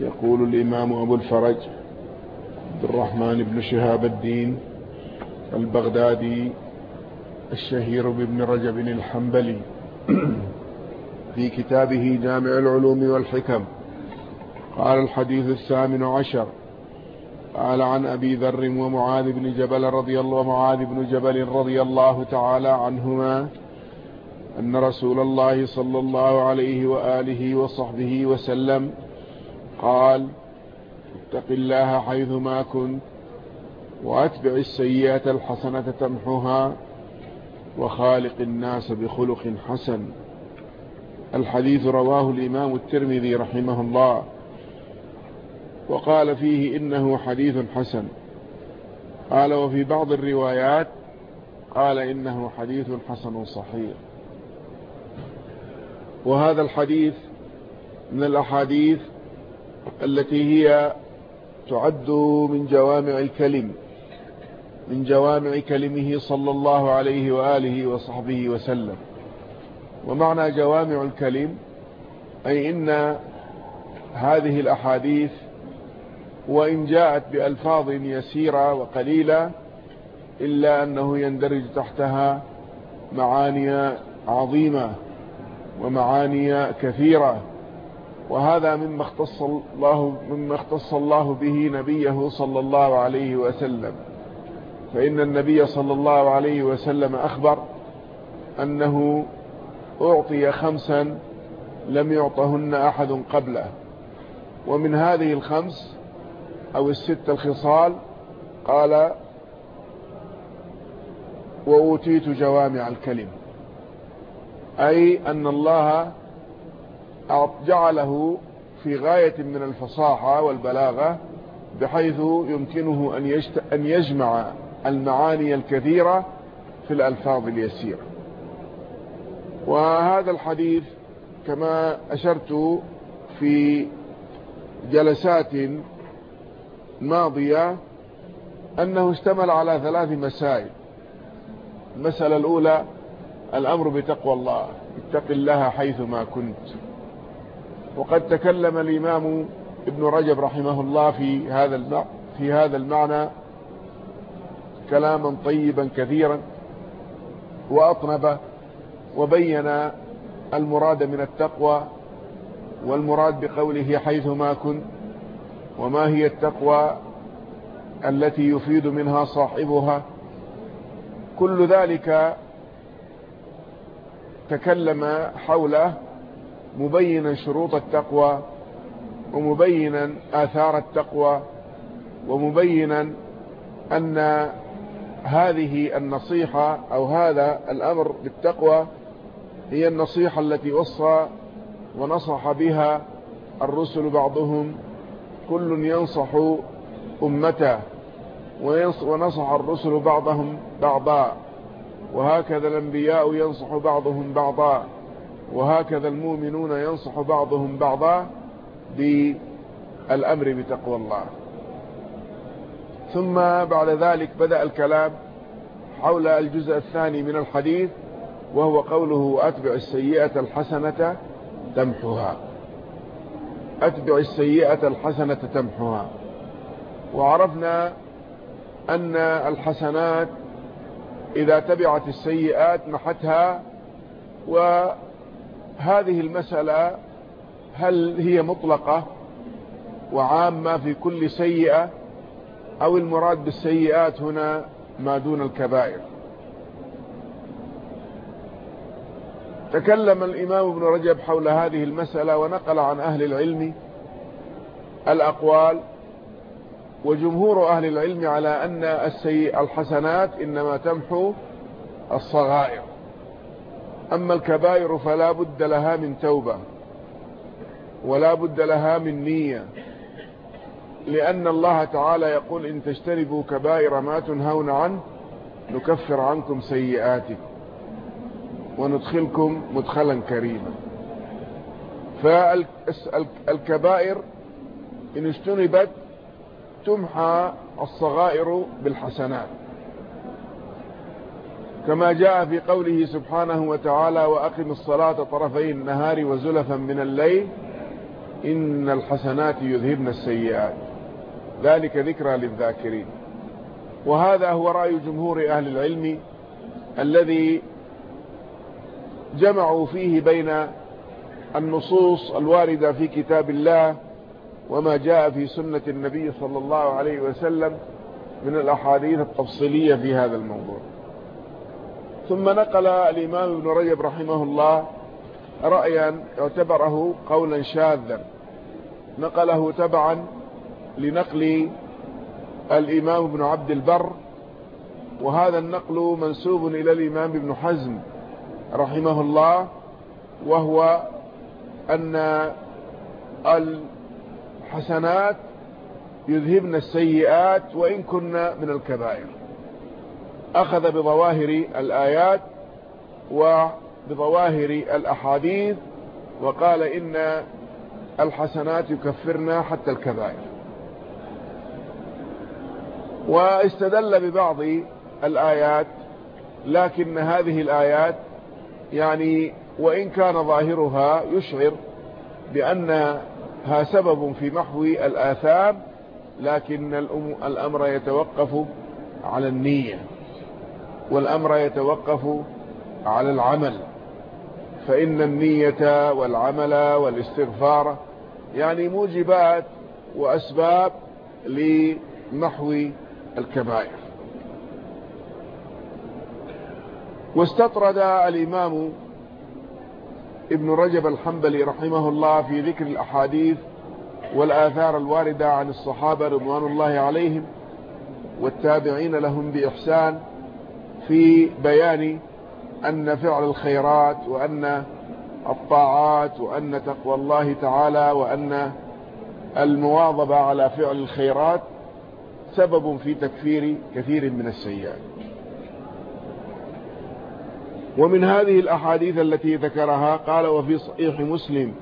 يقول الإمام أبو الفرج عبد الرحمن بن شهاب الدين البغدادي الشهير بابن رجب الحنبلي في كتابه جامع العلوم والحكم. قال الحديث الثامن عشر قال عن أبي ذر ومعاذ بن جبل رضي الله معاذ بن جبل رضي الله تعالى عنهما أن رسول الله صلى الله عليه وآله وصحبه وسلم قال اتق الله حيثما كنت وأتبع السيئة الحسنة تمحها وخالق الناس بخلق حسن. الحديث رواه الإمام الترمذي رحمه الله وقال فيه إنه حديث حسن. قال وفي بعض الروايات قال إنه حديث حسن صحيح. وهذا الحديث من الأحاديث التي هي تعد من جوامع الكلم من جوامع كلمه صلى الله عليه وآله وصحبه وسلم. ومعنى جوامع الكلم أي إن هذه الأحاديث وإن جاءت بألفاظ يسيرة وقليلة إلا أنه يندرج تحتها معاني عظيمة ومعاني كثيرة. وهذا مما اختص الله مما اختص الله به نبيه صلى الله عليه وسلم. فإن النبي صلى الله عليه وسلم أخبر أنه أعطي خمسا لم يعطهن أحد قبله. ومن هذه الخمس أو الست الخصال قال وأوتيت جوامع الكلم. أي أن الله جعله في غاية من الفصاحة والبلاغة بحيث يمكنه أن, أن يجمع المعاني الكثيرة في الألفاظ اليسيرة. وهذا الحديث كما أشرت في جلسات ماضية أنه اشتمل على ثلاث مسائل. المسألة الأولى الأمر بتقوى الله اتق الله حيثما كنت. وقد تكلم الإمام ابن رجب رحمه الله في هذا في هذا المعنى كلاما طيبا كثيرا وأطنب وبين المراد من التقوى والمراد بقوله حيثما كنت وما هي التقوى التي يفيد منها صاحبها. كل ذلك تكلم حوله مبينا شروط التقوى ومبينا آثار التقوى ومبينا أن هذه النصيحة أو هذا الأمر بالتقوى هي النصيحة التي وصى ونصح بها الرسل بعضهم. كل ينصح أمته ونصح الرسل بعضهم بعضا وهكذا الأنبياء ينصح بعضهم بعضا. وهكذا المؤمنون ينصح بعضهم بعضا بالأمر بتقوى الله. ثم بعد ذلك بدأ الكلام حول الجزء الثاني من الحديث وهو قوله أتبع السيئة الحسنة تمحها. أتبع السيئة الحسنة تمحها. وعرفنا أن الحسنات إذا تبعت السيئات محتها وهذه المسألة هل هي مطلقة وعامة في كل سيئة أو المراد بالسيئات هنا ما دون الكبائر؟ تكلم الإمام ابن رجب حول هذه المسألة ونقل عن أهل العلم الأقوال وجمهور أهل العلم على أن السيء الحسنات إنما تمحو الصغائر. أما الكبائر فلا بد لها من توبة ولا بد لها من نية. لأن الله تعالى يقول إن تجتنبوا كبائر ما تنهون عنه نكفر عنكم سيئاتكم وندخلكم مدخلا كريما. فالكبائر إن اجتنبت تمحى الصغائر بالحسنات. كما جاء في قوله سبحانه وتعالى وأقم الصلاة طرفي النهار وزلفا من الليل إن الحسنات يذهبن السيئات. ذلك ذكرى للذاكرين. وهذا هو رأي جمهور أهل العلم الذي جمعوا فيه بين النصوص الواردة في كتاب الله وما جاء في سنة النبي صلى الله عليه وسلم من الأحاديث التفصيلية في هذا الموضوع. ثم نقل الإمام ابن رجب رحمه الله رأيا اعتبره قولا شاذا. نقله تبعا لنقل الإمام ابن عبد البر وهذا النقل منسوب إلى الإمام ابن حزم رحمه الله وهو أن الحسنات يذهبن السيئات وإن كنا من الكبائر. أخذ بظواهر الآيات وبظواهر الأحاديث وقال إن الحسنات يكفرنا حتى الكبائر. واستدل ببعض الآيات لكن هذه الآيات يعني وإن كان ظاهرها يشعر بأنها سبب في محو الآثام لكن الأمر يتوقف على النية. والأمر يتوقف على العمل. فإن النية والعمل والاستغفار يعني موجبات وأسباب لمحو الكبائر. واستطرد الإمام ابن رجب الحنبلي رحمه الله في ذكر الأحاديث والآثار الواردة عن الصحابة رضوان الله عليهم والتابعين لهم بإحسان في بيان أن فعل الخيرات وأن الطاعات وأن تقوى الله تعالى وأن المواظبة على فعل الخيرات سبب في تكفير كثير من السيئات. ومن هذه الأحاديث التي ذكرها قال وفي صحيح مسلم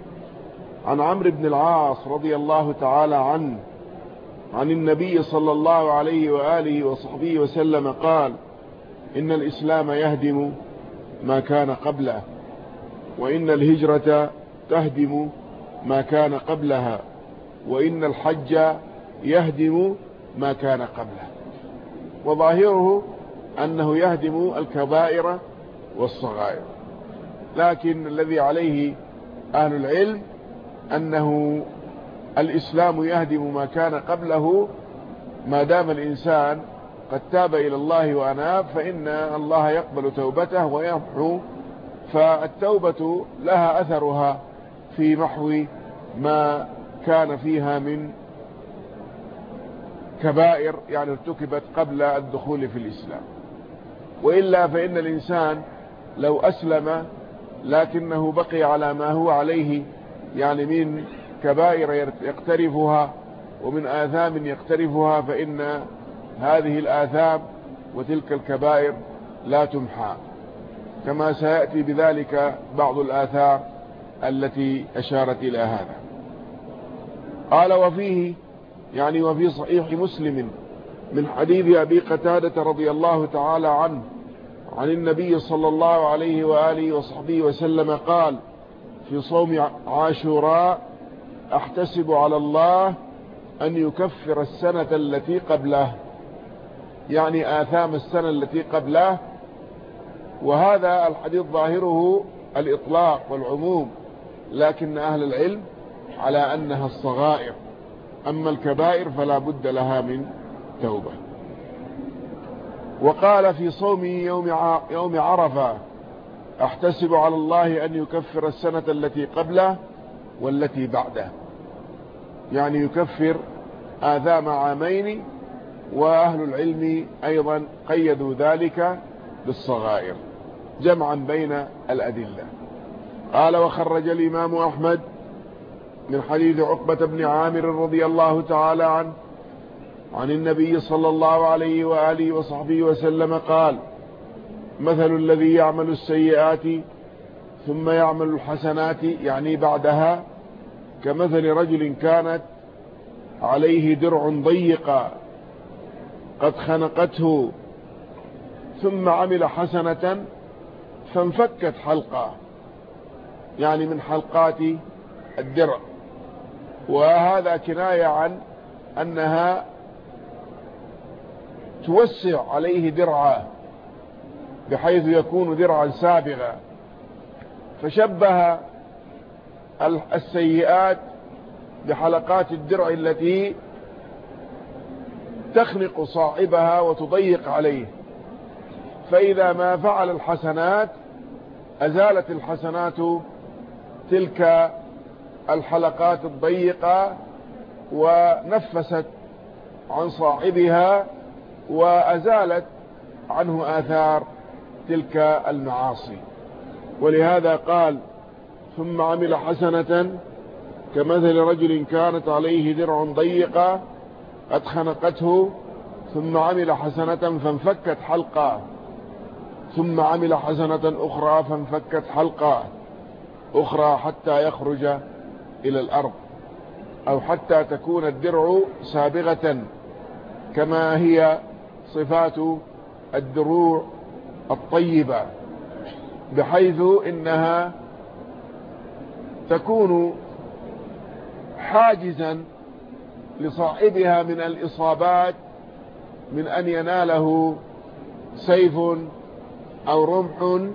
عن عمرو بن العاص رضي الله تعالى عنه عن النبي صلى الله عليه وآله وصحبه وسلم قال إن الإسلام يهدم ما كان قبله وإن الهجرة تهدم ما كان قبلها وإن الحج يهدم ما كان قبله. وظاهره أنه يهدم الكبائر والصغائر. لكن الذي عليه أهل العلم أنه الإسلام يهدم ما كان قبله ما دام الإنسان قد تاب إلى الله وأناب فإن الله يقبل توبته ويمحو فالتوبة لها أثرها في محو ما كان فيها من كبائر يعني ارتكبت قبل الدخول في الإسلام. وإلا فإن الإنسان لو أسلم لكنه بقي على ما هو عليه يعني من كبائر يقترفها ومن آثام يقترفها فإن هذه الآثام وتلك الكبائر لا تمحى. كما سيأتي بذلك بعض الآثار التي أشارت إلى هذا. قال وفيه يعني وفي صحيح مسلم من حديث أبي قتادة رضي الله تعالى عنه عن النبي صلى الله عليه وآله وصحبه وسلم قال في صوم عاشوراء أحتسب على الله أن يكفر السنة التي قبله. يعني آثام السنة التي قبله وهذا الحديث ظاهره الإطلاق والعموم لكن أهل العلم على أنها الصغائر. أما الكبائر فلا بد لها من توبة. وقال في صوم يوم يوم عرفة أحتسب على الله أن يكفر السنة التي قبله والتي بعده. يعني يكفر آذام عامين وأهل العلم أيضا قيدوا ذلك بالصغائر جمعا بين الأدلة. قال وخرج الإمام أحمد من حديث عقبة بن عامر رضي الله تعالى عنه عن النبي صلى الله عليه وآله وصحبه وسلم قال مثل الذي يعمل السيئات ثم يعمل الحسنات يعني بعدها كمثل رجل كانت عليه درع ضيقة قد خنقته ثم عمل حسنة فانفكت حلقة يعني من حلقات الدرع. وهذا كناية عن أنها توسع عليه درعا بحيث يكون درعا سابغا. فشبه السيئات بحلقات الدرع التي تخنق صاحبها وتضيق عليه. فإذا ما فعل الحسنات أزالت الحسنات تلك الحلقات الضيقة ونفست عن صاحبها وأزالت عنه آثار تلك المعاصي. ولهذا قال ثم عمل حسنة كمثل رجل كانت عليه درع ضيقة قد خنقته ثم عمل حسنة فانفكت حلقة ثم عمل حسنة أخرى فانفكت حلقة أخرى حتى يخرج إلى الأرض. أو حتى تكون الدرع سابغة كما هي صفات الدروع الطيبة بحيث إنها تكون حاجزا لصاحبها من الإصابات من أن يناله سيف أو رمح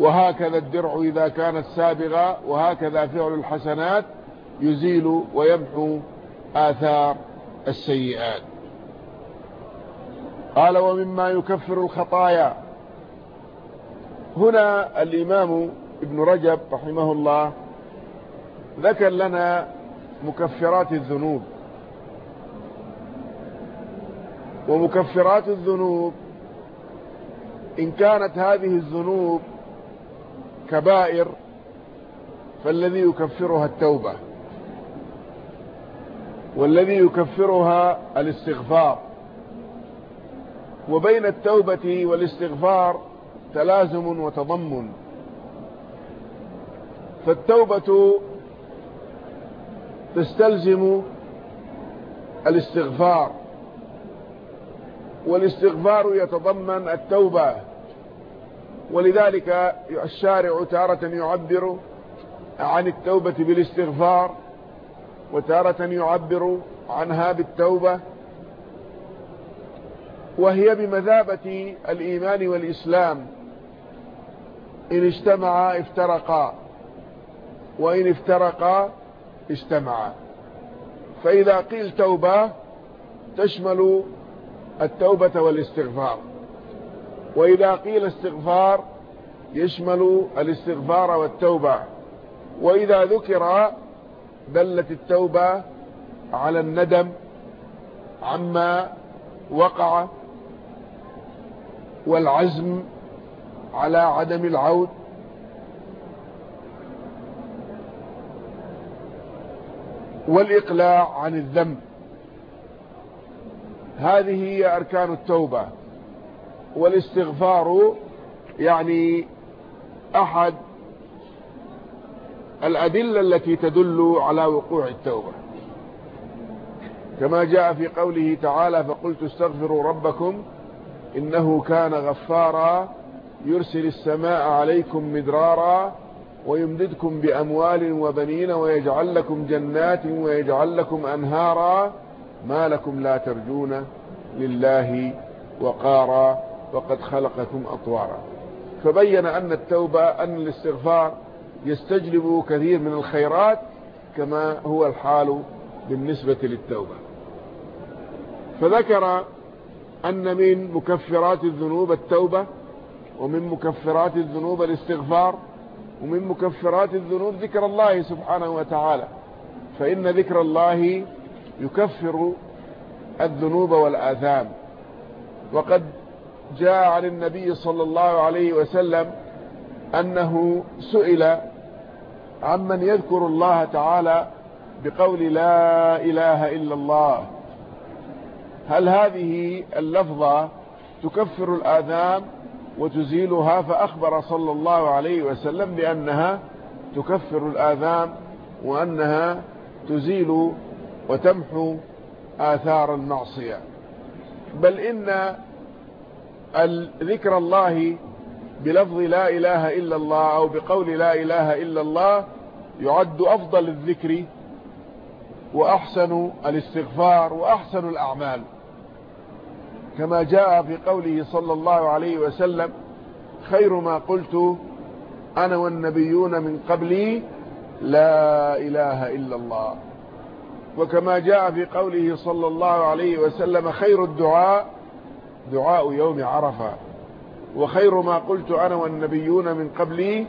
وهكذا الدرع إذا كانت سابغة وهكذا فعل الحسنات يزيل ويمحو آثار السيئات. قال ومما يكفر الخطايا. هنا الإمام ابن رجب رحمه الله ذكر لنا مكفرات الذنوب. ومكفرات الذنوب إن كانت هذه الذنوب كبائر فالذي يكفرها التوبة. والذي يكفرها الاستغفار. وبين التوبة والاستغفار تلازم وتضمن. فالتوبة تستلزم الاستغفار. والاستغفار يتضمن التوبة. ولذلك الشارع تارة يعبر عن التوبة بالاستغفار وتارة يعبر عنها بالتوبة وهي بمثابة الإيمان والإسلام. إن اجتمعا افترقا. وإن افترقا اجتمعا فإذا قيل توبة تشمل التوبة والاستغفار. وإذا قيل استغفار يشمل الاستغفار والتوبة. وإذا ذكر دلت التوبة على الندم عما وقع والعزم على عدم العود والإقلاع عن الذنب. هذه هي أركان التوبة. والاستغفار يعني أحد الأدلة التي تدل على وقوع التوبة. كما جاء في قوله تعالى فقلت استغفروا ربكم إنه كان غفارا يرسل السماء عليكم مدرارا ويمددكم بأموال وبنين ويجعل لكم جنات ويجعل لكم أنهارا ما لكم لا ترجون لله وقارا وقد خلقكم أطوارا. فبين أن التوبة أن الاستغفار يستجلب كثير من الخيرات كما هو الحال بالنسبة للتوبة. فذكر أن من مكفرات الذنوب التوبة ومن مكفرات الذنوب الاستغفار ومن مكفرات الذنوب ذكر الله سبحانه وتعالى فإن ذكر الله يكفر الذنوب والآثام. وقد جاء عن النبي صلى الله عليه وسلم أنه سئل عمن يذكر الله تعالى بقول لا إله إلا الله. هل هذه اللفظة تكفر الآثام؟ وتزيلها فأخبر صلى الله عليه وسلم بأنها تكفر الآثام وأنها تزيل وتمحو آثار المعصية. بل إن ذكر الله بلفظ لا إله إلا الله أو بقول لا إله إلا الله يعد أفضل الذكر وأحسن الاستغفار وأحسن الأعمال. كما جاء في قوله صلى الله عليه وسلم خير ما قلت أنا والنبيون من قبلي لا إله إلا الله. وكما جاء في قوله صلى الله عليه وسلم خير الدعاء دعاء يوم عرفة. وخير ما قلت أنا والنبيون من قبلي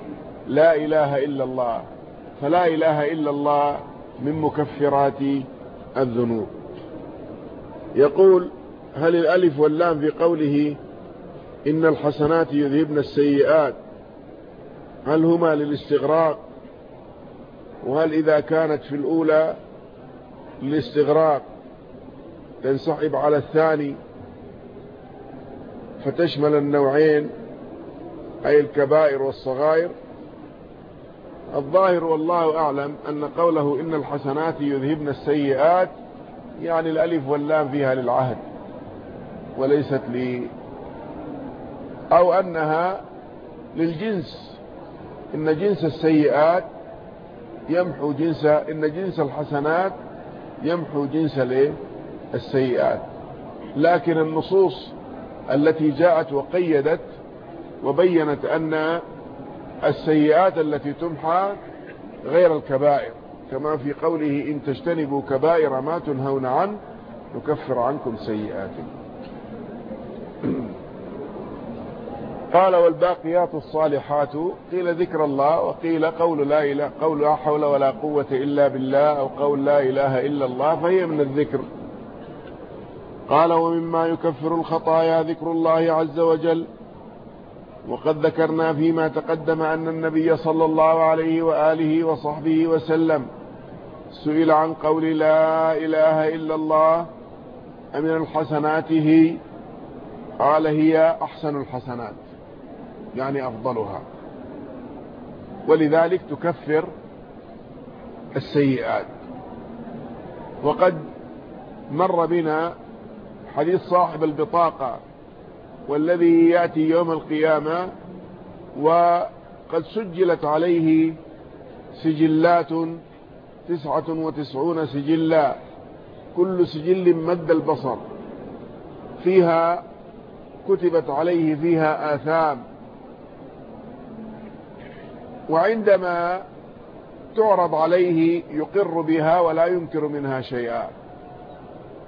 لا إله إلا الله. فلا إله إلا الله من مكفرات الذنوب. يقول هل الألف واللام في قوله إن الحسنات يذهبن السيئات هل هما للاستغراق؟ وهل إذا كانت في الأولى للاستغراق تنسحب على الثاني فتشمل النوعين أي الكبائر والصغائر؟ الظاهر والله أعلم أن قوله إن الحسنات يذهبن السيئات يعني الألف واللام فيها للعهد. وليست لي أو أنها للجنس. إن جنس السيئات يمحو جنس إن جنس الحسنات يمحو جنس السيئات لكن النصوص التي جاءت وقيدت وبينت أن السيئات التي تمحى غير الكبائر. كما في قوله إن تجتنبوا كبائر ما تنهون عنه نكفر عنكم سيئاتكم. قال والباقيات الصالحات قيل ذكر الله وقيل قول لا إله قول لا حول ولا قوة إلا بالله أو قول لا إله إلا الله فهي من الذكر. قال ومما يكفر الخطايا ذكر الله عز وجل. وقد ذكرنا فيما تقدم أن النبي صلى الله عليه وآله وصحبه وسلم سئل عن قول لا إله إلا الله أمن الحسناته قال هي أحسن الحسنات يعني أفضلها. ولذلك تكفر السيئات. وقد مر بنا حديث صاحب البطاقة والذي يأتي يوم القيامة وقد سجلت عليه سجلات تسعة وتسعون سجلا. كل سجل مد البصر. فيها كتبت عليه فيها آثام. وعندما تعرض عليه يقر بها ولا ينكر منها شيئا.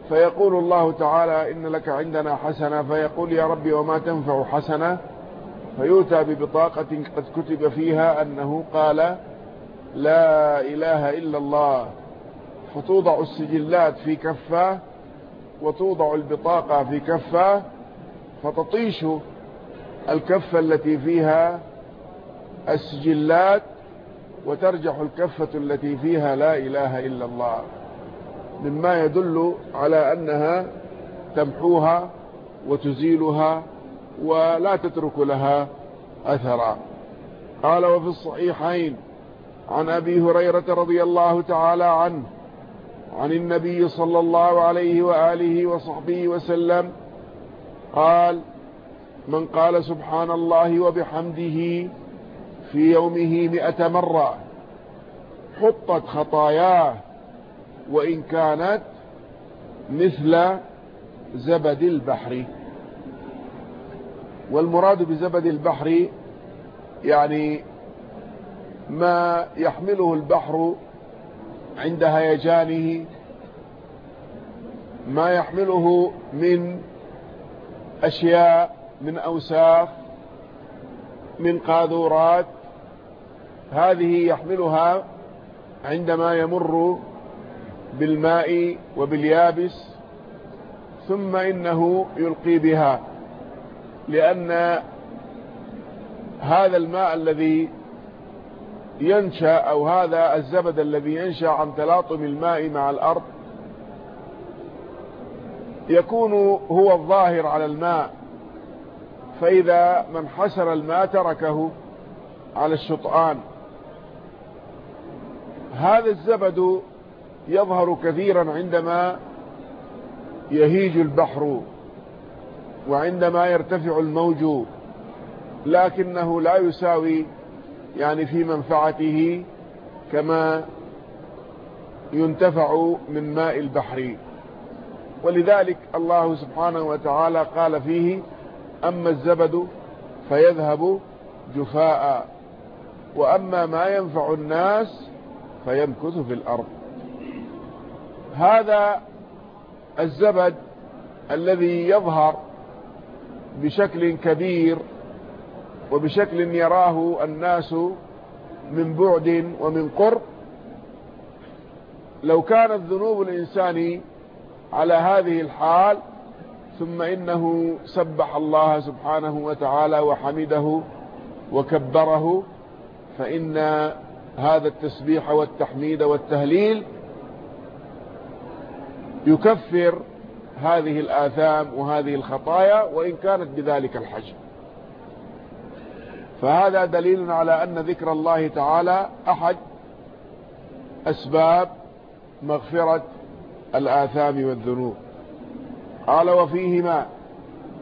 فيقول الله تعالى إن لك عندنا حسنة. فيقول يا ربي وما تنفع حسنة؟ فيؤتى ببطاقة قد كتب فيها أنه قال لا إله إلا الله. فتوضع السجلات في كفة وتوضع البطاقة في كفة فتطيش الكفة التي فيها السجلات وترجح الكفة التي فيها لا إله إلا الله مما يدل على أنها تمحوها وتزيلها ولا تترك لها أثرا. قال وفي الصحيحين عن أبي هريرة رضي الله تعالى عنه عن النبي صلى الله عليه وآله وصحبه وسلم قال من قال سبحان الله وبحمده في يومه مئة مرة حطت خطاياه وإن كانت مثل زبد البحر. والمراد بزبد البحر يعني ما يحمله البحر عند هيجانه ما يحمله من أشياء من أوساخ من قاذورات. هذه يحملها عندما يمر بالماء وباليابس ثم إنه يلقي بها. لأن هذا الماء الذي ينشأ أو هذا الزبد الذي ينشأ عن تلاطم الماء مع الأرض يكون هو الظاهر على الماء. فإذا من حسر الماء تركه على الشطآن. هذا الزبد يظهر كثيرا عندما يهيج البحر وعندما يرتفع الموج لكنه لا يساوي يعني في منفعته كما ينتفع من ماء البحر. ولذلك الله سبحانه وتعالى قال فيه أما الزبد فيذهب جفاء وأما ما ينفع الناس فيمكث في الأرض. هذا الزبد الذي يظهر بشكل كبير وبشكل يراه الناس من بعد ومن قرب لو كانت ذنوب الإنسان على هذه الحال ثم إنه سبح الله سبحانه وتعالى وحمده وكبره فإن هذا التسبيح والتحميد والتهليل يكفر هذه الآثام وهذه الخطايا وإن كانت بذلك الحجم. فهذا دليل على أن ذكر الله تعالى أحد أسباب مغفرة الآثام والذنوب. قال وفيهما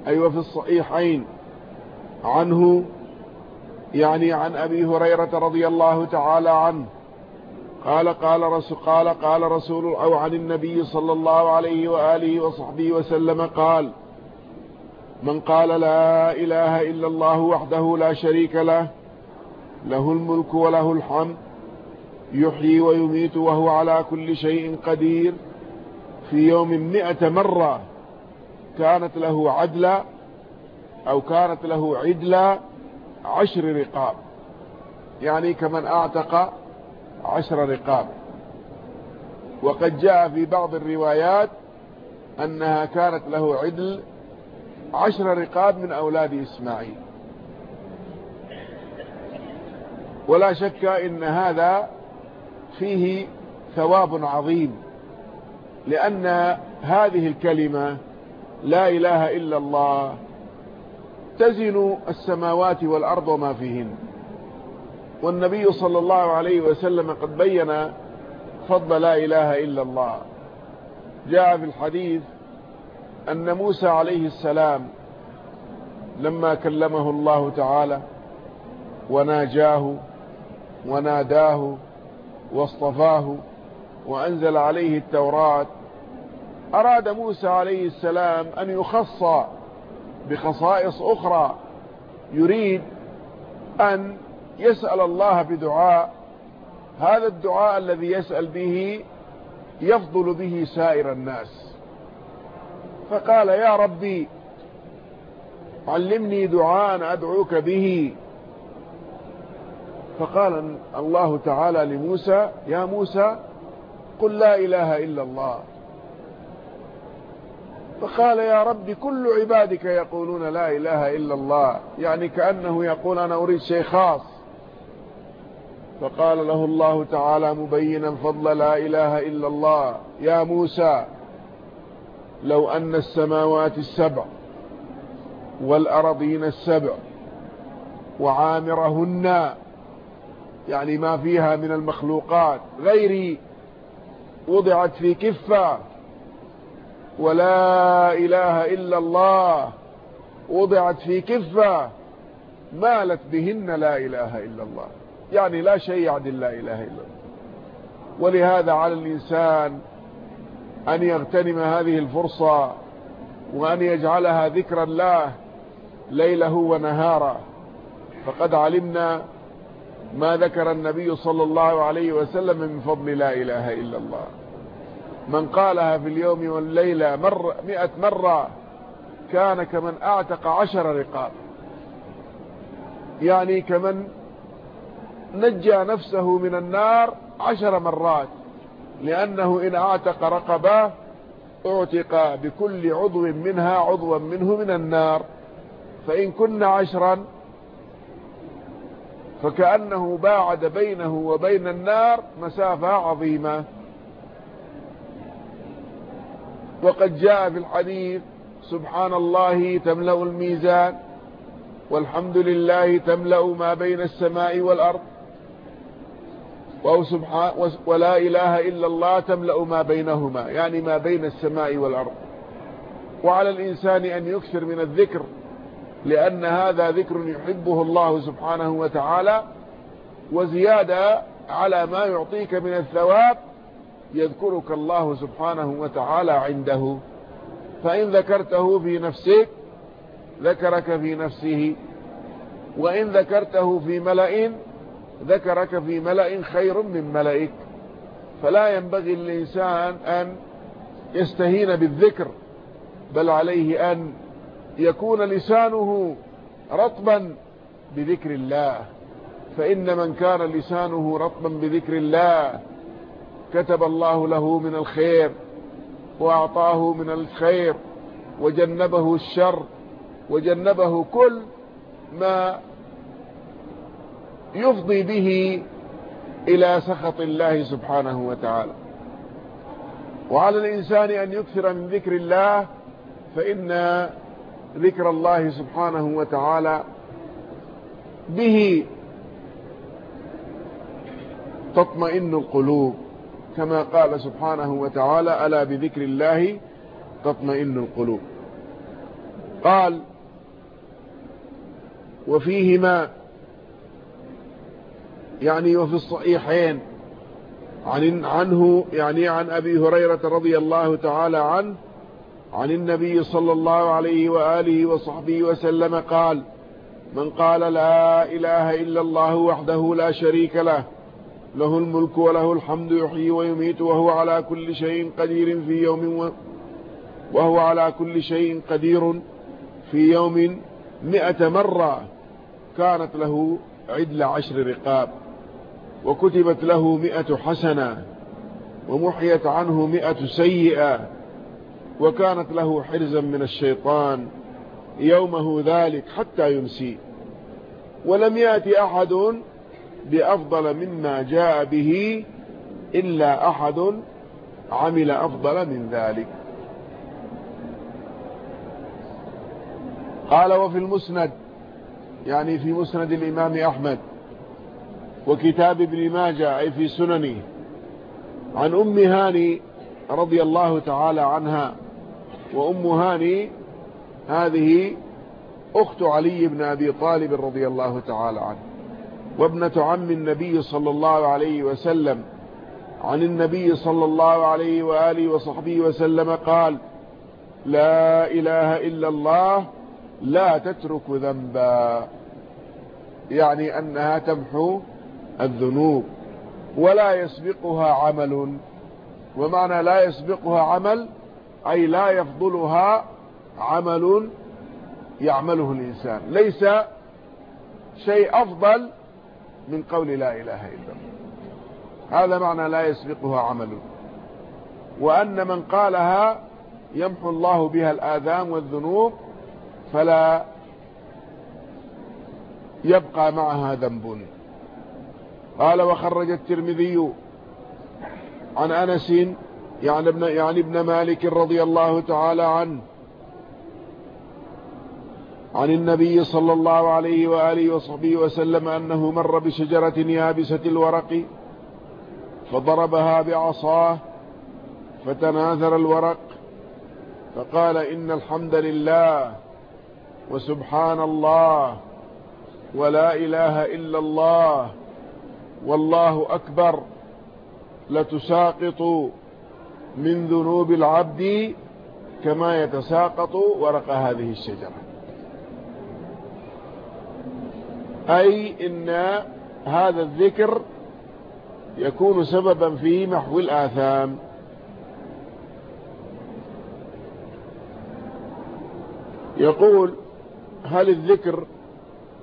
أي وفي الصحيحين عنه يعني عن أبي هريرة رضي الله تعالى عنه. قال قال رسول قال قال رسول أو عن النبي صلى الله عليه وآله وصحبه وسلم قال من قال لا إله إلا الله وحده لا شريك له له الملك وله الحمد يحيي ويميت وهو على كل شيء قدير. في يوم مئة مرة كانت له عدلا أو كانت له عدلا عشر رقاب. يعني كمن أعتق عشر رقاب. وقد جاء في بعض الروايات أنها كانت له عدل عشر رقاب من أولاد إسماعيل. ولا شك إن هذا فيه ثواب عظيم. لأن هذه الكلمة لا إله إلا الله تزن السماوات والأرض وما فيهن. والنبي صلى الله عليه وسلم قد بين فضل لا إله إلا الله. جاء في الحديث أن موسى عليه السلام لما كلمه الله تعالى وناجاه وناداه واصطفاه وأنزل عليه التوراة. أراد موسى عليه السلام أن يخص بخصائص أخرى. يريد أن يسأل الله بدعاء. هذا الدعاء الذي يسأل به يفضل به سائر الناس. فقال يا ربي علمني دعاء أدعوك به. فقال الله تعالى لموسى يا موسى قل لا إله إلا الله. فقال يا رب كل عبادك يقولون لا إله إلا الله. يعني كأنه يقول أنا أريد شيء خاص. فقال له الله تعالى مبينا فضل لا إله إلا الله. يا موسى لو أن السماوات السبع والأرضين السبع وعامرهن يعني ما فيها من المخلوقات غيري وضعت في كفة. ولا إله إلا الله. وضعت في كفة. مالت بهن لا إله إلا الله. يعني لا شيء يعدل لا إله إلا الله. ولهذا على الإنسان أن يغتنم هذه الفرصة وأن يجعلها ذكرا له ليله ونهاره فقد علمنا ما ذكر النبي صلى الله عليه وسلم من فضل لا إله إلا الله. من قالها في اليوم والليلة مر مئة مرة كان كمن أعتق عشر رقاب. يعني كمن نجى نفسه من النار عشر مرات لأنه إن أعتق رقباه أعتق بكل عضو منها عضوا منه من النار. فإن كن عشرا فكأنه باعد بينه وبين النار مسافة عظيمة. وقد جاء في الحديث سبحان الله تملأ الميزان والحمد لله تملأ ما بين السماء والأرض سبحان ولا إله إلا الله تملأ ما بينهما يعني ما بين السماء والأرض. وعلى الإنسان أن يكثر من الذكر لأن هذا ذكر يحبه الله سبحانه وتعالى وزيادة على ما يعطيك من الثواب يذكرك الله سبحانه وتعالى عنده. فإن ذكرته في نفسك ذكرك في نفسه. وإن ذكرته في ملأ ذكرك في ملأ خير من ملئك فلا ينبغي الإنسان أن يستهين بالذكر بل عليه أن يكون لسانه رطبا بذكر الله. فإن من كان لسانه رطبا بذكر الله كتب الله له من الخير وأعطاه من الخير وجنبه الشر وجنبه كل ما يفضي به إلى سخط الله سبحانه وتعالى. وعلى الإنسان أن يكثر من ذكر الله فإن ذكر الله سبحانه وتعالى به تطمئن القلوب كما قال سبحانه وتعالى ألا بذكر الله تطمئن القلوب. قال وفيهما يعني وفي الصحيحين عن عنه يعني عن أبي هريرة رضي الله تعالى عنه عن النبي صلى الله عليه وآله وصحبه وسلم قال من قال لا إله إلا الله وحده لا شريك له له الملك وله الحمد يحيي ويميت وهو على كل شيء قدير في يوم و وهو على كل شيء قدير في يوم مئة مرة كانت له عدل عشر رقاب وكتبت له مئة حسنة ومحيت عنه مئة سيئة وكانت له حرزا من الشيطان يومه ذلك حتى يمسي. ولم يأتي أحد بأفضل مما جاء به إلا أحد عمل أفضل من ذلك. قال وفي المسند يعني في مسند الإمام أحمد وكتاب ابن ماجه أي في سننه عن أم هاني رضي الله تعالى عنها. وأم هاني هذه أخت علي بن أبي طالب رضي الله تعالى عنه. وابنة عم النبي صلى الله عليه وسلم. عن النبي صلى الله عليه وآله وصحبه وسلم قال لا إله إلا الله لا تترك ذنبا. يعني أنها تمحو الذنوب. ولا يسبقها عمل. ومعنى لا يسبقها عمل أي لا يفضلها عمل يعمله الإنسان. ليس شيء أفضل من قول لا إله إلا الله. هذا معنى لا يسبقها عمل. وأن من قالها يمحو الله بها الآثام والذنوب فلا يبقى معها ذنب. قال وخرج الترمذي عن أنس يعني ابن, يعني ابن مالك رضي الله تعالى عنه عن النبي صلى الله عليه وآله وصحبه وسلم أنه مر بشجرة يابسة الورق فضربها بعصاه فتناثر الورق فقال إن الحمد لله وسبحان الله ولا إله إلا الله والله أكبر. لتساقط من ذنوب العبد كما يتساقط ورق هذه الشجرة. أي إن هذا الذكر يكون سببا في محو الآثام. يقول هل الذكر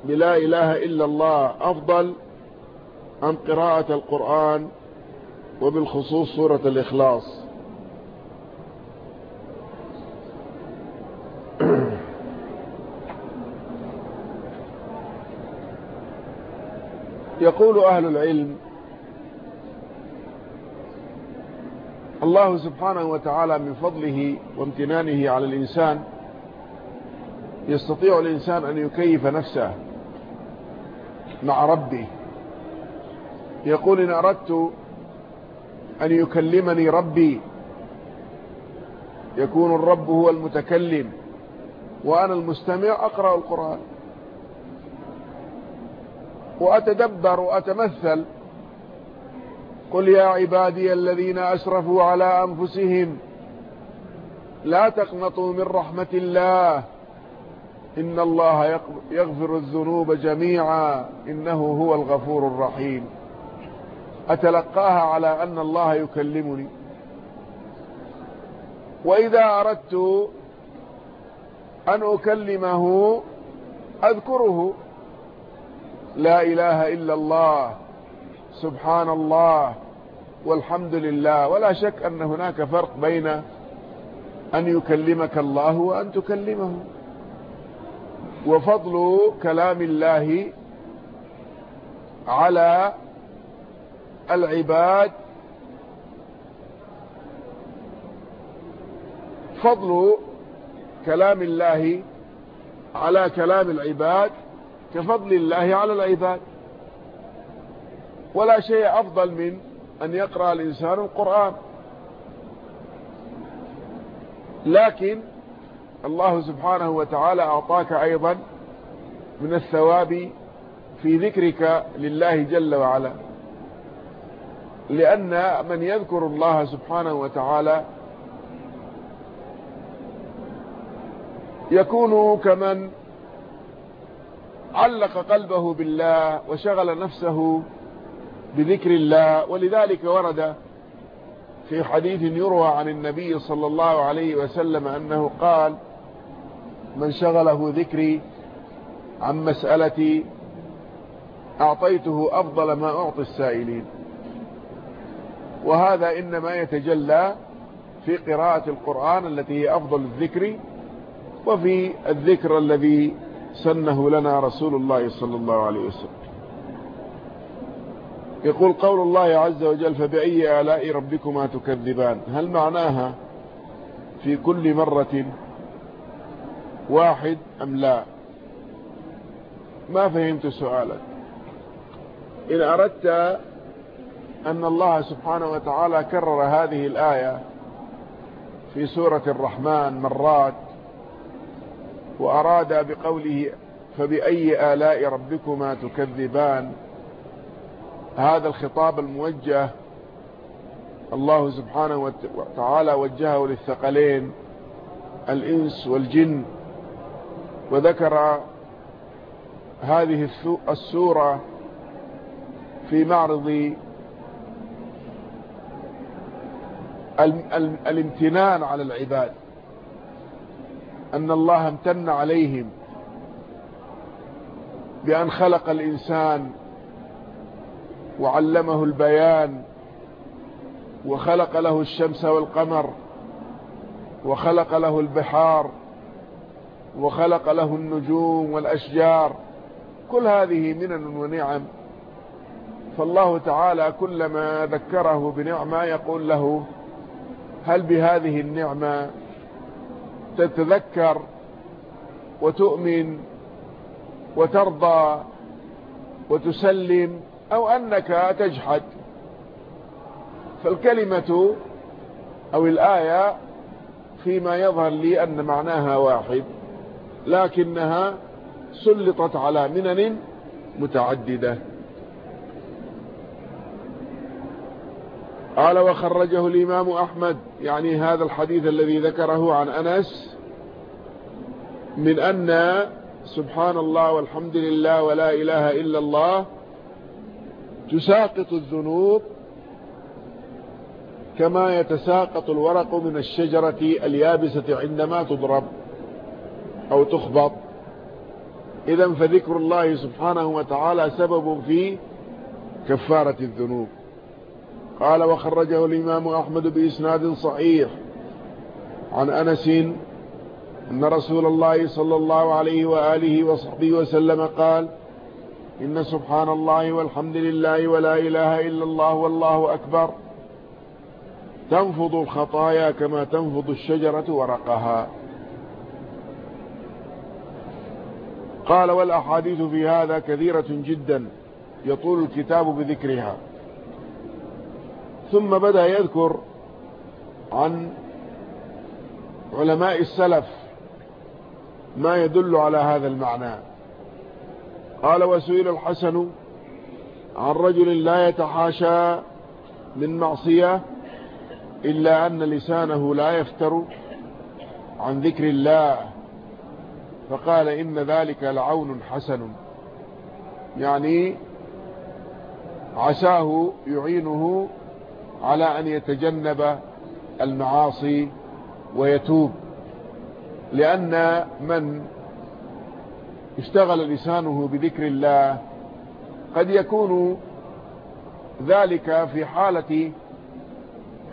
بلا إله إلا الله أفضل أم قراءة القرآن؟ وبالخصوص سورة الإخلاص. يقول أهل العلم الله سبحانه وتعالى من فضله وامتنانه على الإنسان يستطيع الإنسان أن يكيف نفسه مع ربه. يقول إن أردت أن يكلمني ربي. يكون الرب هو المتكلم. وأنا المستمع أقرأ القرآن. وأتدبر وأتمثل. قل يا عبادي الذين أسرفوا على أنفسهم. لا تقنطوا من رحمة الله. إن الله يغفر الذنوب جميعا. إنه هو الغفور الرحيم. أتلقاها على أن الله يكلمني. وإذا أردت أن أكلمه أذكره. لا إله إلا الله سبحان الله والحمد لله. ولا شك أن هناك فرق بين أن يكلمك الله وأن تكلمه. وفضل كلام الله على العباد. فضل كلام الله على كلام العباد كفضل الله على العباد. ولا شيء أفضل من أن يقرأ الإنسان القرآن. لكن الله سبحانه وتعالى أعطاك أيضا من الثواب في ذكرك لله جل وعلا. لأن من يذكر الله سبحانه وتعالى يكون كمن علق قلبه بالله وشغل نفسه بذكر الله ولذلك ورد في حديث يروى عن النبي صلى الله عليه وسلم أنه قال من شغله ذكري عن مسألتي أعطيته أفضل ما أعطي السائلين. وهذا إنما يتجلى في قراءة القرآن التي هي أفضل الذكر وفي الذكر الذي سنه لنا رسول الله صلى الله عليه وسلم. يقول قول الله عز وجل فبأي آلاء ربكما تكذبان؟ هل معناها في كل مرة واحد أم لا؟ ما فهمت سؤالك. إن أردت أن الله سبحانه وتعالى كرر هذه الآية في سورة الرحمن مرات وأراد بقوله فبأي آلاء ربكما تكذبان؟ هذا الخطاب الموجه الله سبحانه وتعالى وجهه للثقلين الإنس والجن. وذكر هذه السورة في معرض الامتنان على العباد. أن الله امتن عليهم بأن خلق الإنسان وعلمه البيان وخلق له الشمس والقمر وخلق له البحار وخلق له النجوم والأشجار. كل هذه منن ونعم. فالله تعالى كلما ذكره بنعمة يقول له هل بهذه النعمة تتذكر وتؤمن وترضى وتسلم أو أنك تجحد؟ فالكلمة أو الآية فيما يظهر لي أن معناها واحد لكنها سلطت على منن متعددة. قال وخرجه الإمام أحمد. يعني هذا الحديث الذي ذكره عن أنس من أن سبحان الله والحمد لله ولا إله إلا الله تساقط الذنوب كما يتساقط الورق من الشجرة اليابسة عندما تضرب أو تخبط. إذا فذكر الله سبحانه وتعالى سبب في كفارة الذنوب. قال وخرجه الإمام أحمد بإسناد صحيح. عن أنس أن رسول الله صلى الله عليه وآله وصحبه وسلم قال إن سبحان الله والحمد لله ولا إله إلا الله والله أكبر. تنفض الخطايا كما تنفض الشجرة ورقها. قال والأحاديث في هذا كثيرة جدا. يطول الكتاب بذكرها. ثم بدأ يذكر عن علماء السلف ما يدل على هذا المعنى. قال وسئل الحسن عن رجل لا يتحاشى من معصية إلا أن لسانه لا يفتر عن ذكر الله. فقال إن ذلك لعون حسن. يعني عساه يعينه على أن يتجنب المعاصي ويتوب. لأن من اشتغل لسانه بذكر الله قد يكون ذلك في حالة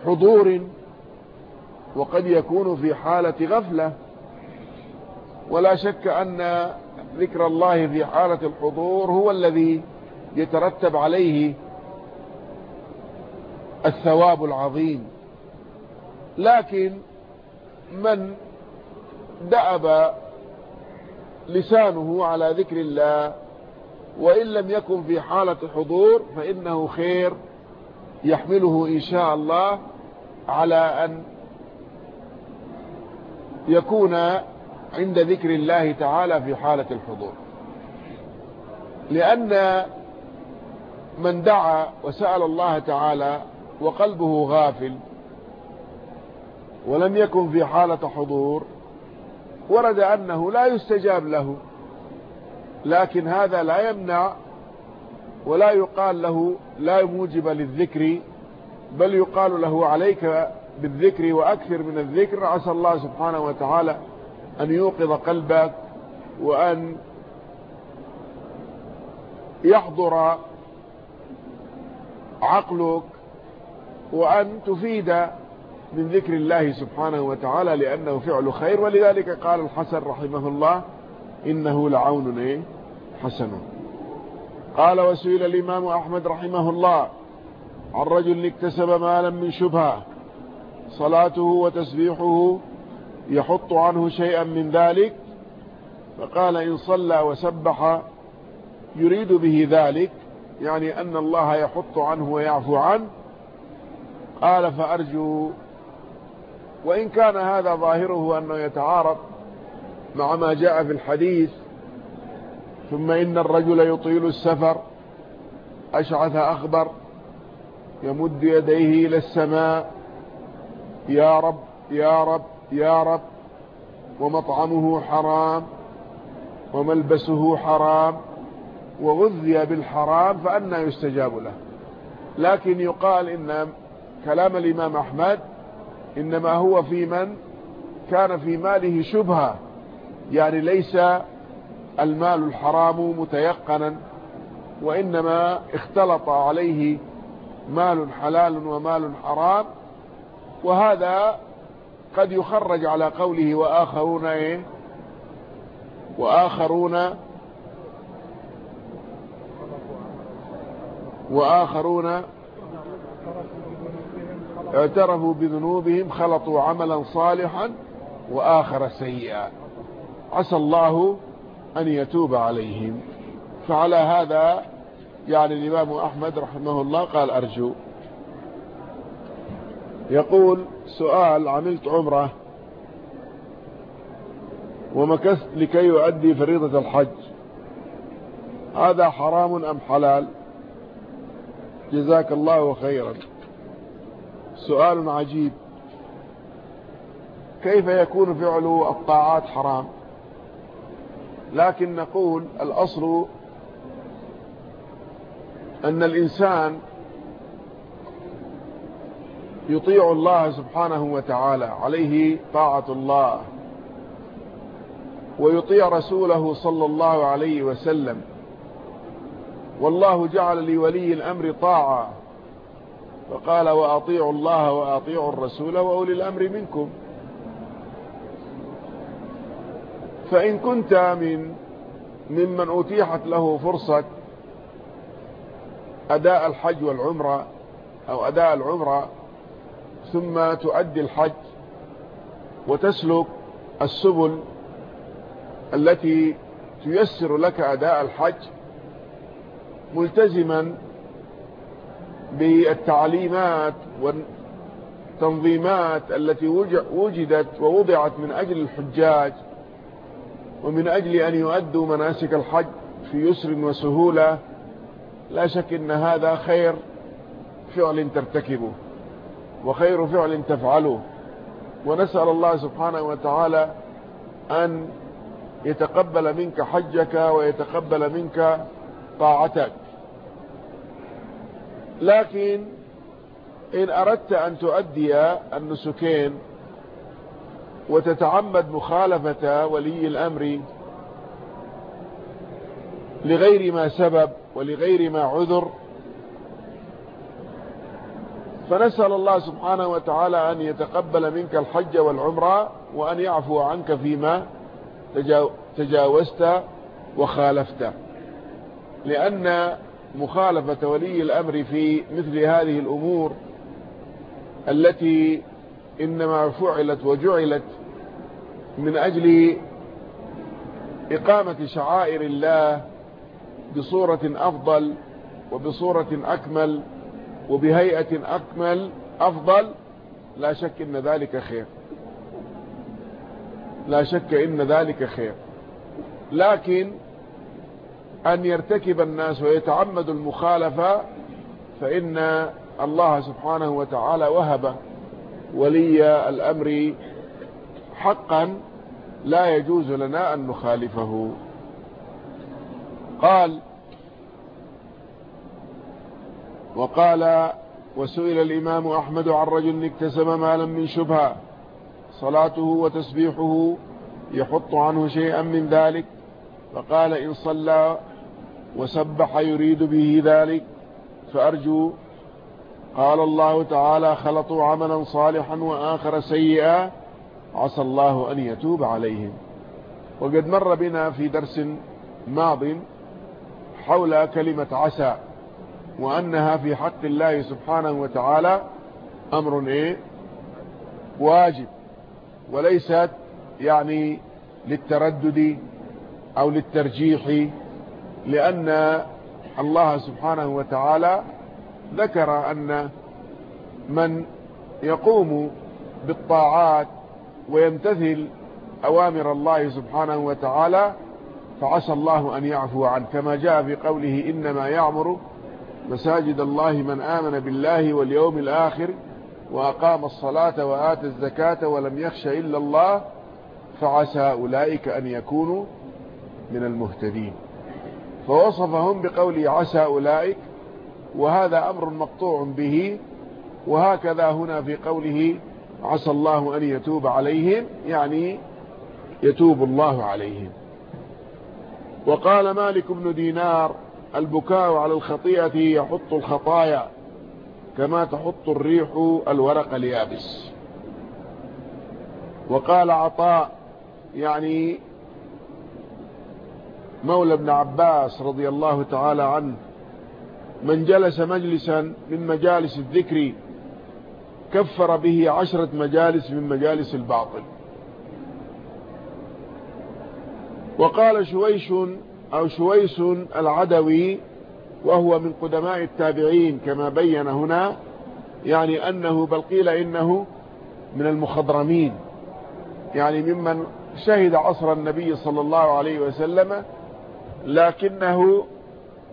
حضور وقد يكون في حالة غفلة. ولا شك أن ذكر الله في حالة الحضور هو الذي يترتب عليه الثواب العظيم. لكن من دأب لسانه على ذكر الله وإن لم يكن في حالة حضور فإنه خير يحمله إن شاء الله على أن يكون عند ذكر الله تعالى في حالة الحضور. لأن من دعا وسأل الله تعالى وقلبه غافل ولم يكن في حالة حضور ورد أنه لا يستجاب له لكن هذا لا يمنع ولا يقال له لا موجب للذكر بل يقال له عليك بالذكر وأكثر من الذكر. عسى الله سبحانه وتعالى أن يوقظ قلبك وأن يحضر عقلك وأن تفيد من ذكر الله سبحانه وتعالى لأنه فعل خير ولذلك قال الحسن رحمه الله إنه لعون إيه؟ حسن قال وسئل الإمام أحمد رحمه الله عن رجل اكتسب مالا من شبهة صلاته وتسبيحه يحط عنه شيئا من ذلك فقال إن صلى وسبح يريد به ذلك يعني أن الله يحط عنه ويعفو عنه قال فأرجو وإن كان هذا ظاهره أنه يتعارض مع ما جاء في الحديث ثم إن الرجل يطيل السفر أشعث أخبر يمد يديه إلى السماء يا رب يا رب يا رب ومطعمه حرام وملبسه حرام وغذي بالحرام فأنا يستجاب له. لكن يقال إن كلام الإمام أحمد إنما هو في من؟ كان في ماله شبهة يعني ليس المال الحرام متيقنا وإنما اختلط عليه مال حلال ومال حرام وهذا قد يخرج على قوله وآخرون إيه؟ وآخرون وآخرون اعترفوا بذنوبهم خلطوا عملا صالحا وآخر سيئا. عسى الله أن يتوب عليهم. فعلى هذا يعني الإمام أحمد رحمه الله قال أرجو. يقول سؤال عملت عمرة ومكثت لكي يؤدي فريضة الحج. هذا حرام أم حلال؟ جزاك الله خيرا. سؤال عجيب. كيف يكون فعل الطاعات حرام؟ لكن نقول الأصل أن الإنسان يطيع الله سبحانه وتعالى عليه طاعة الله ويطيع رسوله صلى الله عليه وسلم. والله جعل لولي الأمر طاعة. فقال وأطيعوا الله وأطيعوا الرسول وأولي الأمر منكم. فإن كنت من ممن أتيحت له فرصة أداء الحج والعمرة أو أداء العمرة ثم تؤدي الحج وتسلك السبل التي تيسر لك أداء الحج ملتزما بالتعليمات والتنظيمات التي وجدت ووضعت من أجل الحجاج ومن أجل أن يؤدوا مناسك الحج في يسر وسهولة لا شك أن هذا خير فعل ترتكبه وخير فعل تفعله. ونسأل الله سبحانه وتعالى أن يتقبل منك حجك ويتقبل منك طاعتك. لكن إن أردت أن تؤدي النسكين وتتعمد مخالفة ولي الأمر لغير ما سبب ولغير ما عذر فنسأل الله سبحانه وتعالى أن يتقبل منك الحج والعمرة وأن يعفو عنك فيما تجاوزت وخالفت لأن مخالفة ولي الأمر في مثل هذه الأمور التي إنما فعلت وجعلت من أجل إقامة شعائر الله بصورة أفضل وبصورة أكمل وبهيئة أكمل أفضل لا شك إن ذلك خير. لا شك إن ذلك خير. لكن أن يرتكب الناس ويتعمدوا المخالفة فإن الله سبحانه وتعالى وهب ولي الأمر حقا لا يجوز لنا أن نخالفه. قال وقال وسئل الإمام أحمد عن رجل اكتسب مالا من شبهة صلاته وتسبيحه يحط عنه شيئا من ذلك؟ فقال إن صلى وسبح يريد به ذلك فأرجو قال الله تعالى خلطوا عملا صالحا وآخر سيئا عسى الله أن يتوب عليهم. وقد مر بنا في درس ماض حول كلمة عسى وأنها في حق الله سبحانه وتعالى أمر إيه؟ واجب وليست يعني للتردد أو للترجيح لأن الله سبحانه وتعالى ذكر أن من يقوم بالطاعات ويمتثل أوامر الله سبحانه وتعالى فعسى الله أن يعفو عنه. كما جاء في قوله إنما يعمر مساجد الله من آمن بالله واليوم الآخر وأقام الصلاة وآتى الزكاة ولم يخش إلا الله فعسى أولئك أن يكونوا من المهتدين. فوصفهم بقول عسى أولئك وهذا أمر مقطوع به وهكذا هنا في قوله عسى الله أن يتوب عليهم يعني يتوب الله عليهم. وقال مالك بن دينار البكاء على الخطيئة يحط الخطايا كما تحط الريح الورق اليابس. وقال عطاء يعني مولى ابن عباس رضي الله تعالى عنه من جلس مجلسا من مجالس الذكر كفر به عشرة مجالس من مجالس الباطل. وقال شويش أو شويس العدوي وهو من قدماء التابعين كما بين هنا يعني أنه بل قيل إنه من المخضرمين يعني ممن شهد عصر النبي صلى الله عليه وسلم لكنه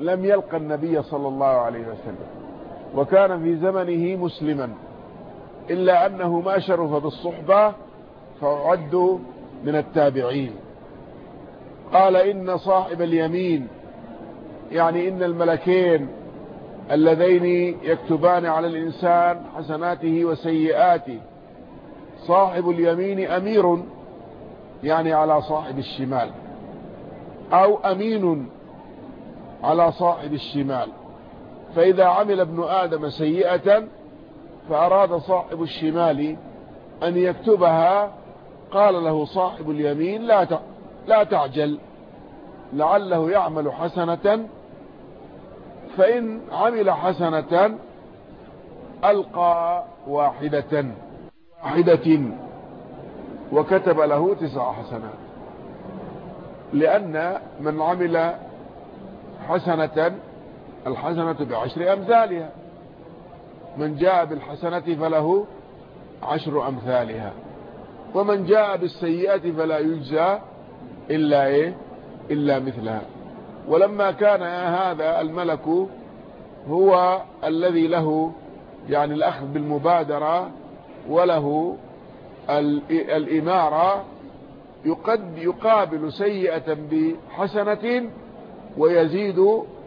لم يلقى النبي صلى الله عليه وسلم وكان في زمنه مسلما إلا أنه ما شرف بالصحبة فعد من التابعين. قال إن صاحب اليمين يعني إن الملكين اللذين يكتبان على الإنسان حسناته وسيئاته صاحب اليمين أمير يعني على صاحب الشمال. أو أمين على صاحب الشمال. فإذا عمل ابن آدم سيئة فأراد صاحب الشمال أن يكتبها قال له صاحب اليمين لا لا تعجل لعله يعمل حسنة. فإن عمل حسنة ألقى واحدة واحدة وكتب له تسع حسنات. لأن من عمل حسنة الحسنة بعشر أمثالها. من جاء بالحسنة فله عشر أمثالها. ومن جاء بالسيئة فلا يجزى إلا إيه؟ إلا مثلها. ولما كان هذا الملك هو الذي له يعني الأخذ بالمبادرة وله الإمارة يقد يقابل سيئة بحسنة ويزيد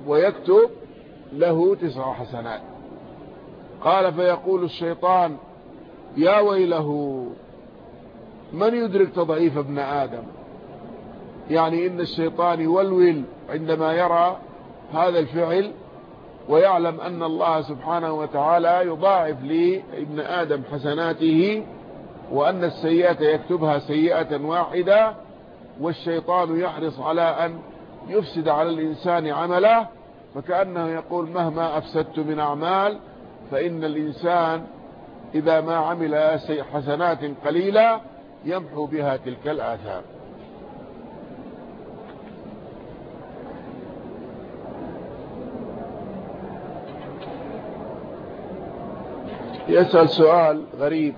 ويكتب له تسع حسنات. قال فيقول الشيطان يا ويله من يدرك تضعيف ابن آدم؟ يعني إن الشيطان يولول عندما يرى هذا الفعل ويعلم أن الله سبحانه وتعالى يضاعف لابن آدم حسناته وأن السيئة يكتبها سيئة واحدة والشيطان يحرص على أن يفسد على الإنسان عمله فكأنه يقول مهما أفسدت من أعمال فإن الإنسان إذا ما عمل حسنات قليلة يمحو بها تلك الآثار. يسأل سؤال غريب.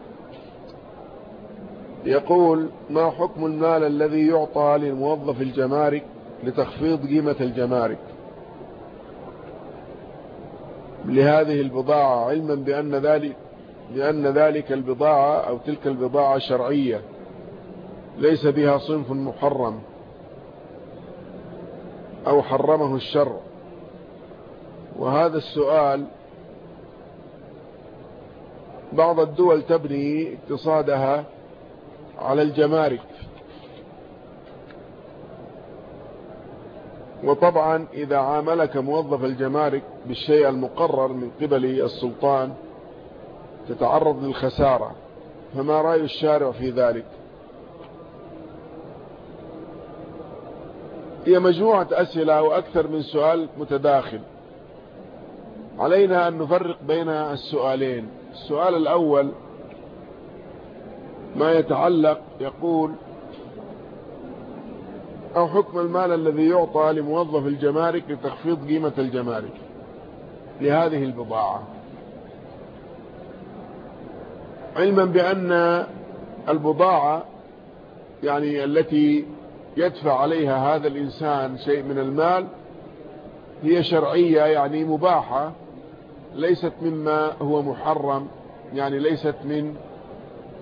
يقول ما حكم المال الذي يعطى للموظف الجمارك لتخفيض قيمة الجمارك؟ لهذه البضاعة علما بأن ذلك لأن ذلك البضاعة أو تلك البضاعة شرعية ليس بها صنف محرم أو حرمه الشرع. وهذا السؤال بعض الدول تبني اقتصادها على الجمارك. وطبعا إذا عاملك موظف الجمارك بالشيء المقرر من قبل السلطان تتعرض للخسارة. فما رأي الشارع في ذلك؟ هي مجموعة أسئلة وأكثر من سؤال متداخل. علينا أن نفرق بين السؤالين. السؤال الأول ما يتعلق يقول أو حكم المال الذي يعطى لموظف الجمارك لتخفيض قيمة الجمارك لهذه البضاعة. علما بأن البضاعة يعني التي يدفع عليها هذا الإنسان شيء من المال هي شرعية يعني مباحة ليست مما هو محرم يعني ليست من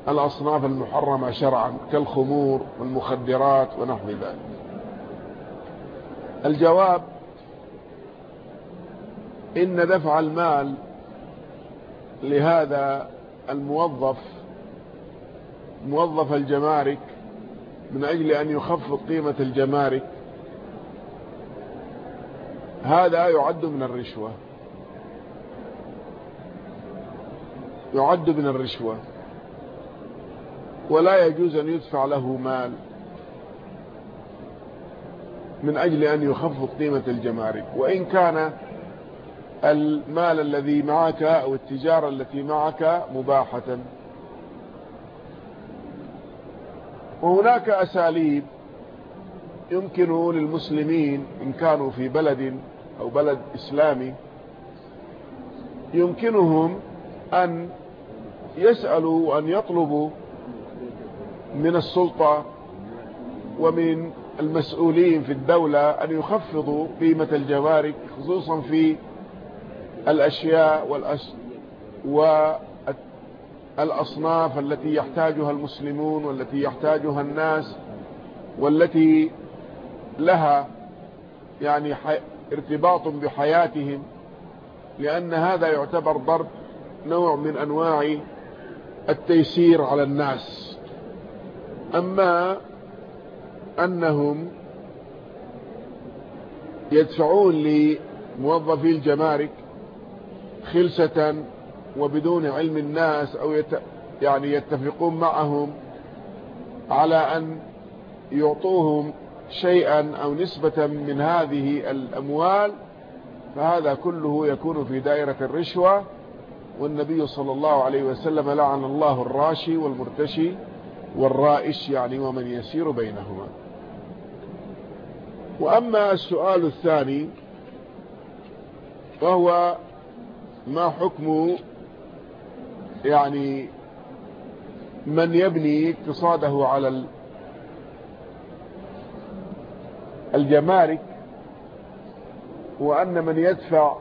الأصناف المحرمة شرعا كالخمور والمخدرات ونحو ذلك. الجواب إن دفع المال لهذا الموظف موظف الجمارك من أجل أن يخفض قيمة الجمارك هذا يعد من الرشوة. يعد من الرشوة. ولا يجوز أن يدفع له مال من أجل أن يخفض قيمة الجمارك. وإن كان المال الذي معك أو التجارة التي معك مباحة. وهناك أساليب يمكن للمسلمين إن كانوا في بلد أو بلد إسلامي. يمكنهم أن يسألوا وأن يطلبوا من السلطة ومن المسؤولين في الدولة أن يخفضوا قيمة الجوارك خصوصا في الأشياء والأس والأصناف التي يحتاجها المسلمون والتي يحتاجها الناس والتي لها يعني ارتباط بحياتهم لأن هذا يعتبر ضرب نوع من أنواع التيسير على الناس. أما أنهم يدفعون لموظفي الجمارك خلسة وبدون علم الناس أو يت يعني يتفقون معهم على أن يعطوهم شيئا أو نسبة من هذه الأموال فهذا كله يكون في دائرة الرشوة والنبي صلى الله عليه وسلم لعن الله الراشي والمرتشي والرائش يعني ومن يسير بينهما. وأما السؤال الثاني وهو ما حكم يعني من يبني اقتصاده على الجمارك وأن من يدفع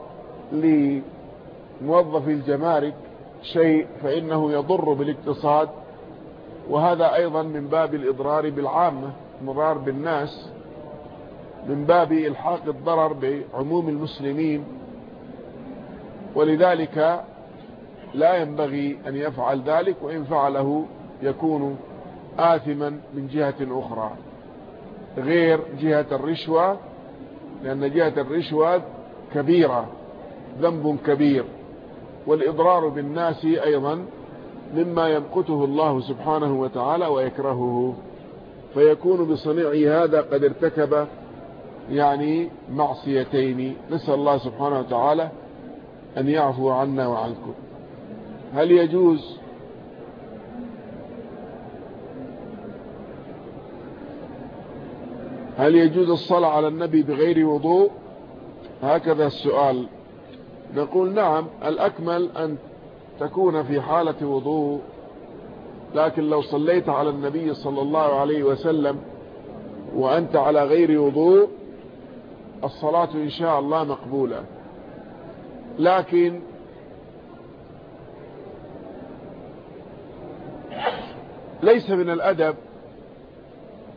لموظفي الجمارك شيء فإنه يضر بالاقتصاد وهذا أيضا من باب الإضرار بالعامة مضار بالناس من باب إلحاق الضرر بعموم المسلمين. ولذلك لا ينبغي أن يفعل ذلك وإن فعله يكون آثما من جهة أخرى غير جهة الرشوة لأن جهة الرشوة كبيرة ذنب كبير. والإضرار بالناس أيضا مما يمقته الله سبحانه وتعالى ويكرهه. فيكون بصنيعه هذا قد ارتكب يعني معصيتين. نسأل الله سبحانه وتعالى أن يعفو عنا وعنكم. هل يجوز هل يجوز الصلاة على النبي بغير وضوء؟ هكذا السؤال. نقول نعم الأكمل أن تكون في حالة وضوء لكن لو صليت على النبي صلى الله عليه وسلم وأنت على غير وضوء الصلاة إن شاء الله مقبولة. لكن ليس من الأدب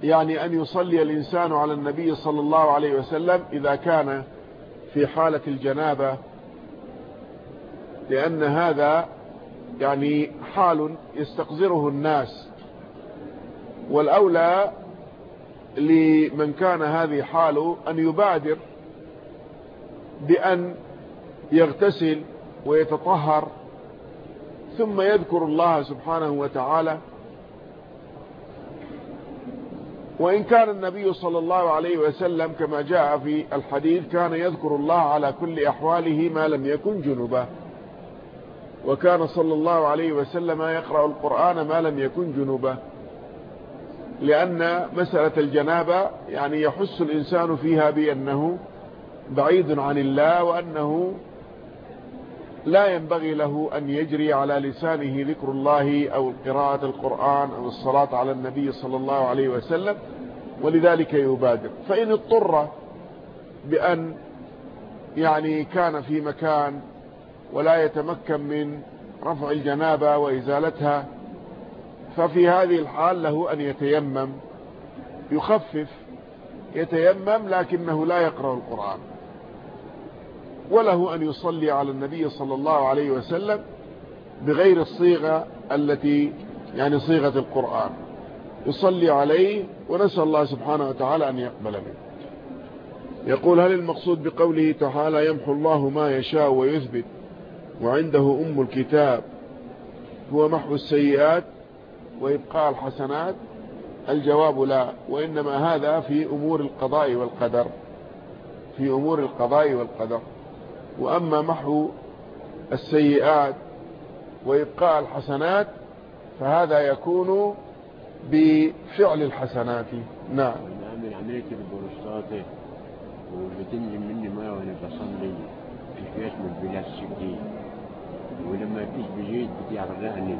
يعني أن يصلي الإنسان على النبي صلى الله عليه وسلم إذا كان في حالة الجنابة لأن هذا يعني حال يستقذره الناس. والأولى لمن كان هذه حاله أن يبادر بأن يغتسل ويتطهر ثم يذكر الله سبحانه وتعالى. وإن كان النبي صلى الله عليه وسلم كما جاء في الحديث كان يذكر الله على كل أحواله ما لم يكن جنبا وكان صلى الله عليه وسلم يقرأ القرآن ما لم يكن جنبا لأن مسألة الجنابة يعني يحس الإنسان فيها بأنه بعيد عن الله وأنه لا ينبغي له أن يجري على لسانه ذكر الله أو قراءة القرآن أو الصلاة على النبي صلى الله عليه وسلم ولذلك يبادر. فإن اضطر بأن يعني كان في مكان ولا يتمكن من رفع الجنابة وإزالتها ففي هذه الحال له أن يتيمم يخفف يتيمم لكنه لا يقرأ القرآن. وله أن يصلي على النبي صلى الله عليه وسلم بغير الصيغة التي يعني صيغة القرآن. يصلي عليه ونسأل الله سبحانه وتعالى أن يقبل منه. يقول هل المقصود بقوله تعالى يمحو الله ما يشاء ويثبت؟ وعنده أم الكتاب هو محو السيئات وإبقاء الحسنات؟ الجواب لا وإنما هذا في أمور القضاء والقدر في أمور القضاء والقدر. وأما محو السيئات وإبقاء الحسنات فهذا يكون بفعل الحسنات. نعم. بعمل عملية البروستات وبتنزل مني ماء وأنا بصلي في جسم البلاستيكي ولما تيجي بجيد بتعرقني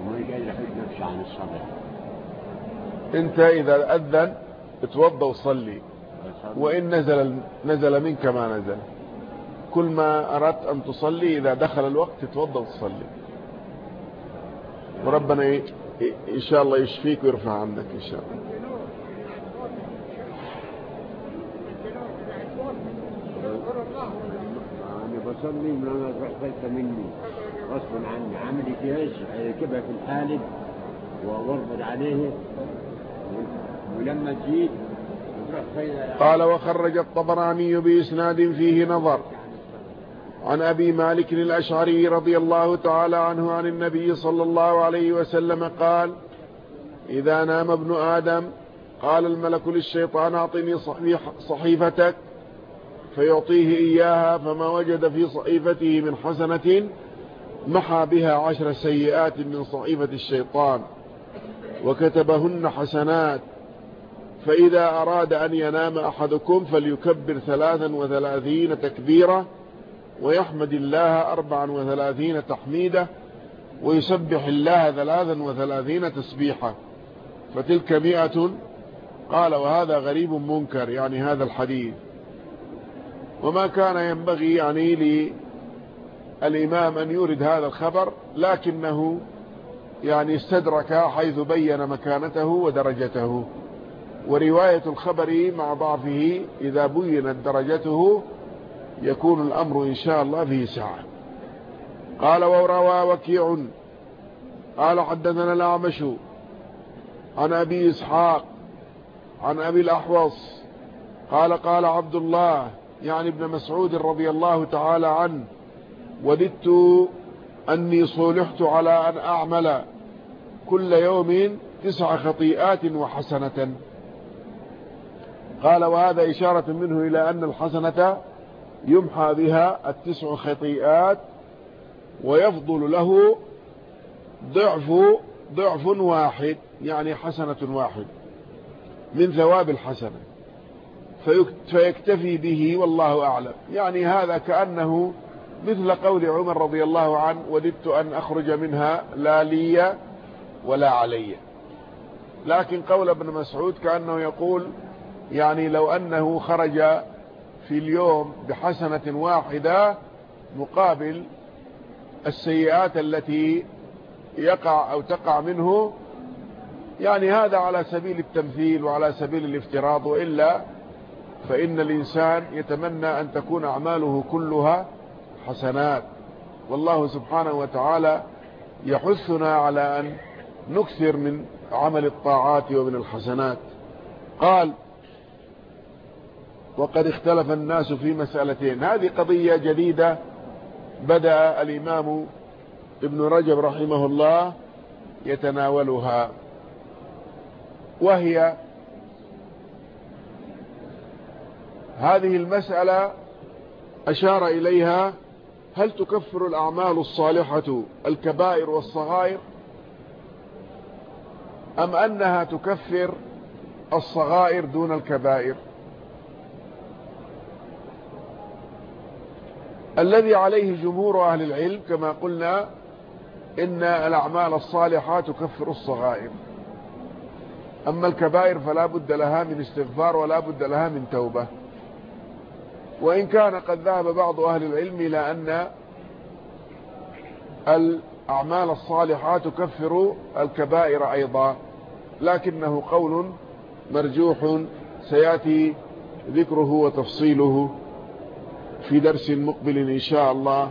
وما قادر احد نفسي عن الصلاة أنت إذا اذن اتوضى وصلي. وإن نزل نزل منك ما نزل. كل ما أردت أن تصلي إذا دخل الوقت تتوضى وتصلي وربنا إن شاء الله يشفيك ويرفع عنك إن شاء الله. من أنا فلت مني. غصبا عني عملي جهاز ركبها في الحالب واربط عليه. ولما فايدة قال وخرج الطبراني بإسناد فيه نظر. عن أبي مالك الأشعري رضي الله تعالى عنه عن النبي صلى الله عليه وسلم قال إذا نام ابن آدم قال الملك للشيطان أعطني صحيفتك. فيعطيه إياها فما وجد في صحيفته من حسنة محى بها عشر سيئات من صحيفة الشيطان وكتبهن حسنات. فإذا أراد أن ينام أحدكم فليكبر ثلاثا وثلاثين تكبيرة ويحمد الله أربعا وثلاثين تحميدة ويسبح الله ثلاثا وثلاثين تسبيحة فتلك مئة. قال وهذا غريب منكر يعني هذا الحديث. وما كان ينبغي يعني الإمام أن يورد هذا الخبر لكنه يعني استدرك حيث بين مكانته ودرجته. ورواية الخبر مع ضعفه إذا بينت درجته يكون الأمر إن شاء الله فيه ساعة. قال وروى وكيع قال حدثنا الأعمش عن أبي إسحاق عن أبي الأحوص قال قال عبد الله يعني ابن مسعود رضي الله تعالى عنه وددت أني صلحت على أن أعمل كل يوم تسع خطيئات وحسنة. قال وهذا إشارة منه إلى أن الحسنة يمحى بها التسع خطيئات ويفضل له ضعف ضعف واحد يعني حسنة واحد من ثواب الحسنة. فيكتفي به والله أعلم. يعني هذا كأنه مثل قول عمر رضي الله عنه وددت أن أخرج منها لا لي ولا علي. لكن قول ابن مسعود كأنه يقول يعني لو أنه خرج في اليوم بحسنة واحدة مقابل السيئات التي يقع أو تقع منه يعني هذا على سبيل التمثيل وعلى سبيل الافتراض وإلا فإن الإنسان يتمنى أن تكون أعماله كلها حسنات. والله سبحانه وتعالى يحثنا على أن نكثر من عمل الطاعات ومن الحسنات. قال وقد اختلف الناس في مسألتين. هذه قضية جديدة بدأ الإمام ابن رجب رحمه الله يتناولها وهي هذه المسألة أشار إليها هل تكفر الأعمال الصالحة الكبائر والصغائر أم أنها تكفر الصغائر دون الكبائر الذي عليه جمهور أهل العلم كما قلنا إن الأعمال الصالحة تكفر الصغائر أما الكبائر فلا بد لها من استغفار ولا بد لها من توبة وإن كان قد ذهب بعض أهل العلم إلى أن الأعمال الصالحة تكفر الكبائر أيضا لكنه قول مرجوح سيأتي ذكره وتفصيله في درس مقبل إن شاء الله.